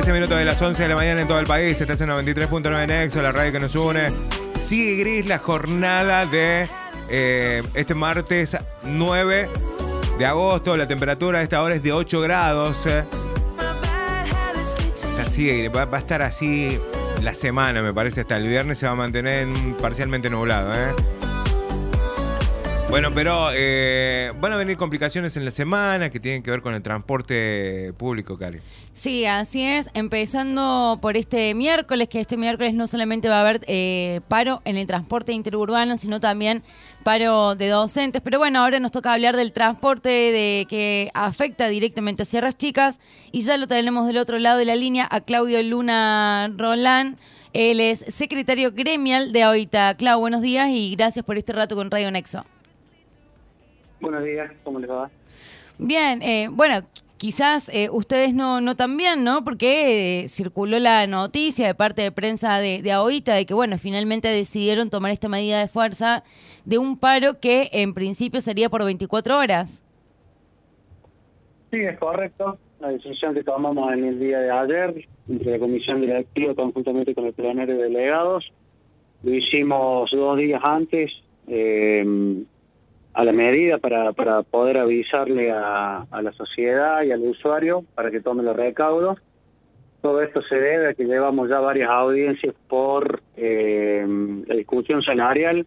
13 minutos de las 11 de la mañana en todo el país. Estás en 93.9 Nexo, la radio que nos une. Sigue gris la jornada de eh, este martes 9 de agosto. La temperatura a esta hora es de 8 grados. sigue, va, va a estar así la semana, me parece. Hasta el viernes se va a mantener en- parcialmente nublado. ¿eh? Bueno, pero eh, van a venir complicaciones en la semana que tienen que ver con el transporte público, Cari. Sí, así es. Empezando por este miércoles, que este miércoles no solamente va a haber eh, paro en el transporte interurbano, sino también paro de docentes. Pero bueno, ahora nos toca hablar del transporte de que afecta directamente a Sierras Chicas. Y ya lo tenemos del otro lado de la línea a Claudio Luna Rolán. Él es secretario gremial de AOITA. Clau, buenos días y gracias por este rato con Radio Nexo. Buenos días, ¿cómo les va? Bien, eh, bueno, quizás eh, ustedes no, no tan bien, ¿no? Porque eh, circuló la noticia de parte de prensa de, de AOITA de que, bueno, finalmente decidieron tomar esta medida de fuerza de un paro que en principio sería por 24 horas. Sí, es correcto. La decisión que tomamos en el día de ayer, entre la comisión directiva conjuntamente con el plenario de delegados, lo hicimos dos días antes eh, a la medida para, para poder avisarle a, a la sociedad y al usuario para que tome los recaudos. Todo esto se debe a que llevamos ya varias audiencias por eh, la discusión salarial,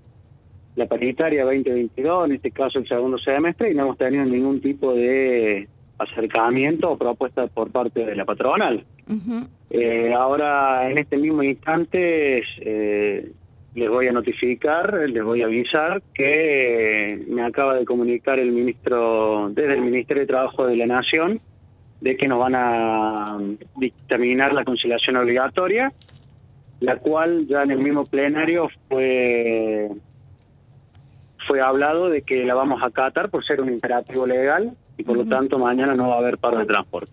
la paritaria 2022, en este caso el segundo semestre, y no hemos tenido ningún tipo de acercamiento o propuesta por parte de la patronal. Eh, ahora, en este mismo instante, eh, les voy a notificar, les voy a avisar que eh, me acaba de comunicar el ministro, desde el Ministerio de Trabajo de la Nación, de que nos van a dictaminar la conciliación obligatoria, la cual ya en el mismo plenario fue fue hablado de que la vamos a acatar por ser un imperativo legal y por lo tanto mañana no va a haber paro de transporte.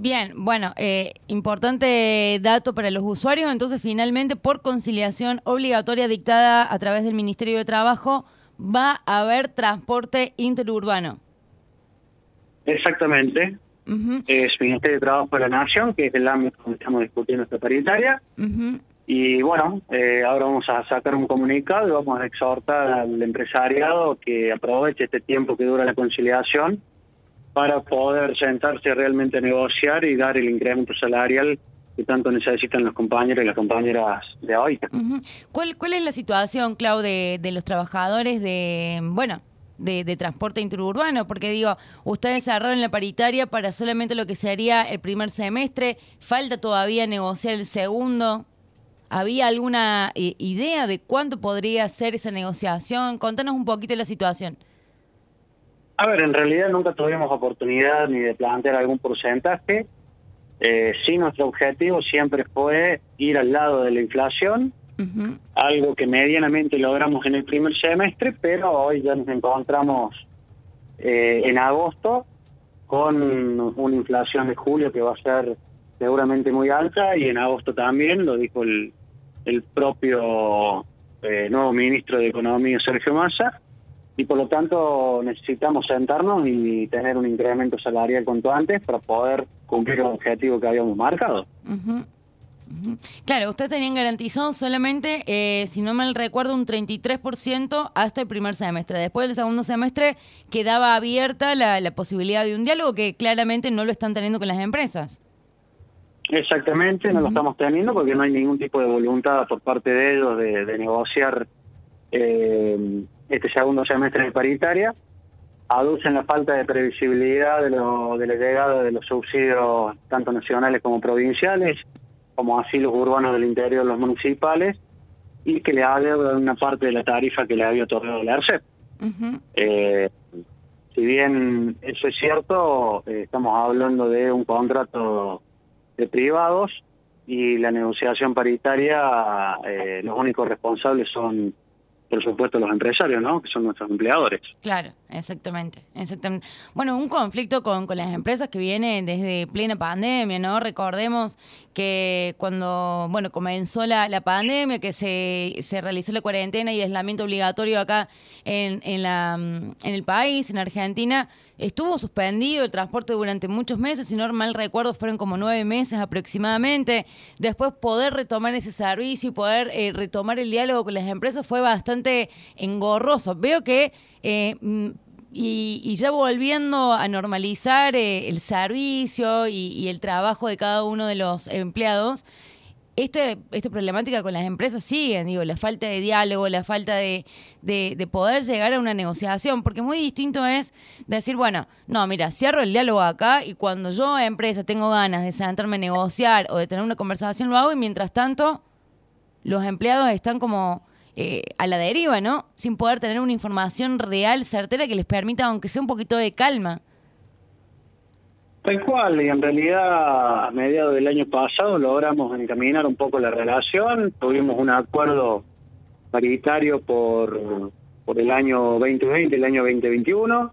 Bien, bueno, eh, importante dato para los usuarios. Entonces, finalmente, por conciliación obligatoria dictada a través del Ministerio de Trabajo, va a haber transporte interurbano. Exactamente. Es Ministerio de Trabajo de la Nación, que es el ámbito donde estamos discutiendo esta paritaria. Y bueno, eh, ahora vamos a sacar un comunicado y vamos a exhortar al empresariado que aproveche este tiempo que dura la conciliación para poder sentarse realmente a negociar y dar el incremento salarial que tanto necesitan los compañeros y las compañeras de hoy. ¿Cuál, ¿Cuál es la situación, Clau, de, de los trabajadores de, bueno, de, de transporte interurbano? Porque digo, ustedes cerraron la paritaria para solamente lo que sería el primer semestre, falta todavía negociar el segundo. ¿Había alguna eh, idea de cuánto podría ser esa negociación? Contanos un poquito la situación. A ver, en realidad nunca tuvimos oportunidad ni de plantear algún porcentaje. Eh, sí, nuestro objetivo siempre fue ir al lado de la inflación, algo que medianamente logramos en el primer semestre, pero hoy ya nos encontramos eh, en agosto con una inflación de julio que va a ser seguramente muy alta y en agosto también, lo dijo el, el propio eh, nuevo ministro de Economía, Sergio Massa, y por lo tanto necesitamos sentarnos y tener un incremento salarial cuanto antes para poder cumplir el objetivo que habíamos marcado. Claro, ustedes tenían garantizado solamente, eh, si no mal recuerdo, un 33% hasta el primer semestre. Después del segundo semestre quedaba abierta la, la posibilidad de un diálogo que claramente no lo están teniendo con las empresas. Exactamente, no lo estamos teniendo porque no hay ningún tipo de voluntad por parte de ellos de, de negociar eh, este segundo semestre de paritaria. Aducen la falta de previsibilidad de, lo, de la llegada de los subsidios tanto nacionales como provinciales, como así los urbanos del interior, los municipales, y que le adeudan una parte de la tarifa que le había otorgado la ARCEP. Eh, si bien eso es cierto, eh, estamos hablando de un contrato de privados y la negociación paritaria, eh, los únicos responsables son, por supuesto, los empresarios, ¿no? Que son nuestros empleadores. Claro, exactamente, exactamente. Bueno, un conflicto con, con las empresas que viene desde plena pandemia, ¿no? Recordemos que cuando, bueno, comenzó la, la pandemia, que se, se, realizó la cuarentena y aislamiento obligatorio acá en, en, la, en el país, en Argentina, estuvo suspendido el transporte durante muchos meses, si no mal recuerdo, fueron como nueve meses aproximadamente. Después poder retomar ese servicio y poder eh, retomar el diálogo con las empresas fue bastante engorroso. Veo que... Eh, y, ya volviendo a normalizar eh, el servicio y, el trabajo de cada uno de los empleados, este, esta problemática con las empresas sigue, digo, la falta de diálogo, la falta de, de, poder llegar a una negociación, porque muy distinto es decir, bueno, no, mira, cierro el diálogo acá y cuando yo, empresa, tengo ganas de sentarme a negociar o de tener una conversación, lo hago y mientras tanto los empleados están como eh, a la deriva, ¿no? Sin poder tener una información real, certera, que les permita, aunque sea un poquito de calma. Tal cual, y en realidad a mediados del año pasado logramos encaminar un poco la relación, tuvimos un acuerdo paritario por, por el año 2020, el año 2021.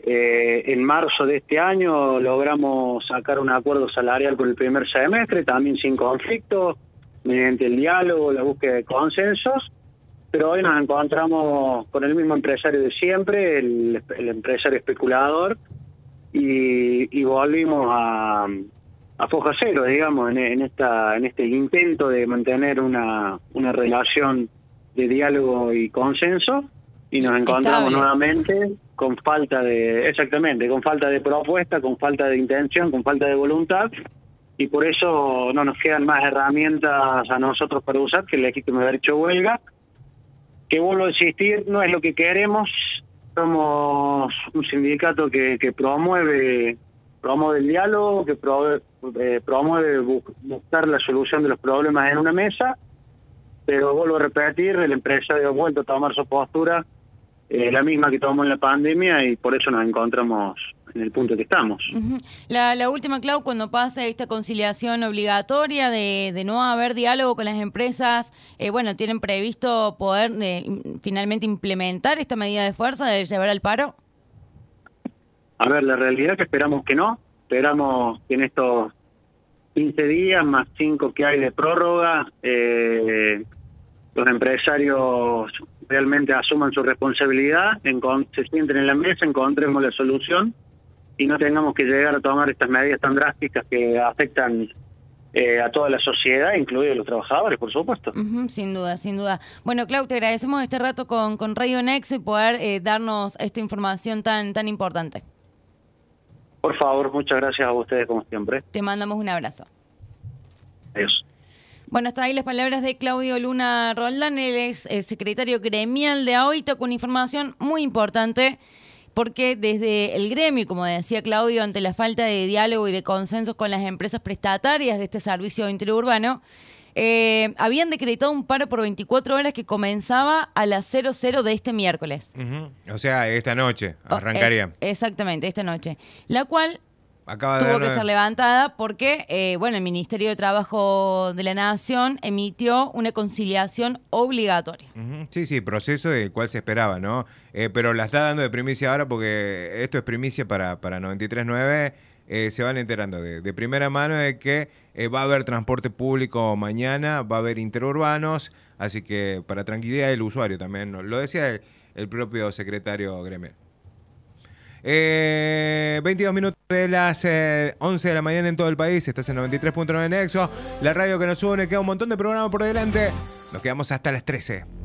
Eh, en marzo de este año logramos sacar un acuerdo salarial por el primer semestre, también sin conflicto, mediante el diálogo, la búsqueda de consensos pero hoy nos encontramos con el mismo empresario de siempre, el, empresario especulador, y, volvimos a, a foja cero, digamos, en, esta en este intento de mantener una, una relación de diálogo y consenso, y nos encontramos nuevamente con falta de, exactamente, con falta de propuesta, con falta de intención, con falta de voluntad, y por eso no nos quedan más herramientas a nosotros para usar que el legítimo derecho huelga, que vuelvo a insistir, no es lo que queremos. Somos un sindicato que, que promueve promueve el diálogo, que eh, promueve, buscar la solución de los problemas en una mesa, pero vuelvo a repetir, el empresario ha vuelto a tomar su postura, eh, la misma que tomó en la pandemia, y por eso nos encontramos en el punto que estamos. la, la, última, Clau, cuando pase esta conciliación obligatoria de, de no haber diálogo con las empresas, eh, bueno, ¿tienen previsto poder eh, finalmente implementar esta medida de fuerza de llevar al paro? A ver, la realidad es que esperamos que no. Esperamos que en estos 15 días, más 5 que hay de prórroga, eh, los empresarios realmente asuman su responsabilidad, se sienten en la mesa, encontremos la solución y no tengamos que llegar a tomar estas medidas tan drásticas que afectan eh, a toda la sociedad, incluidos los trabajadores, por supuesto. sin duda, sin duda. Bueno, Clau, te agradecemos este rato con, con Radio Next y poder eh, darnos esta información tan, tan importante. Por favor, muchas gracias a ustedes como siempre. Te mandamos un abrazo. Adiós. Bueno, hasta ahí las palabras de Claudio Luna Roldán, él es el secretario gremial de AOITA con información muy importante porque desde el gremio, como decía Claudio, ante la falta de diálogo y de consenso con las empresas prestatarias de este servicio interurbano, eh, habían decretado un paro por 24 horas que comenzaba a las 00 de este miércoles. O sea, esta noche oh, arrancaría. exactamente, esta noche. La cual tuvo que ser levantada porque, eh, bueno, el Ministerio de Trabajo de la Nación emitió una conciliación obligatoria. Sí, sí, proceso del cual se esperaba, ¿no? Eh, pero la está dando de primicia ahora porque esto es primicia para, para 93.9. Eh, se van enterando de, primera mano de que va a haber transporte público mañana, va a haber interurbanos, así que para tranquilidad del usuario también, lo decía el, el propio secretario gremial. Eh, 22 minutos de las 11 eh, de la mañana en todo el país. Estás en 93.9 Nexo. La radio que nos une. Queda un montón de programas por delante. Nos quedamos hasta las 13.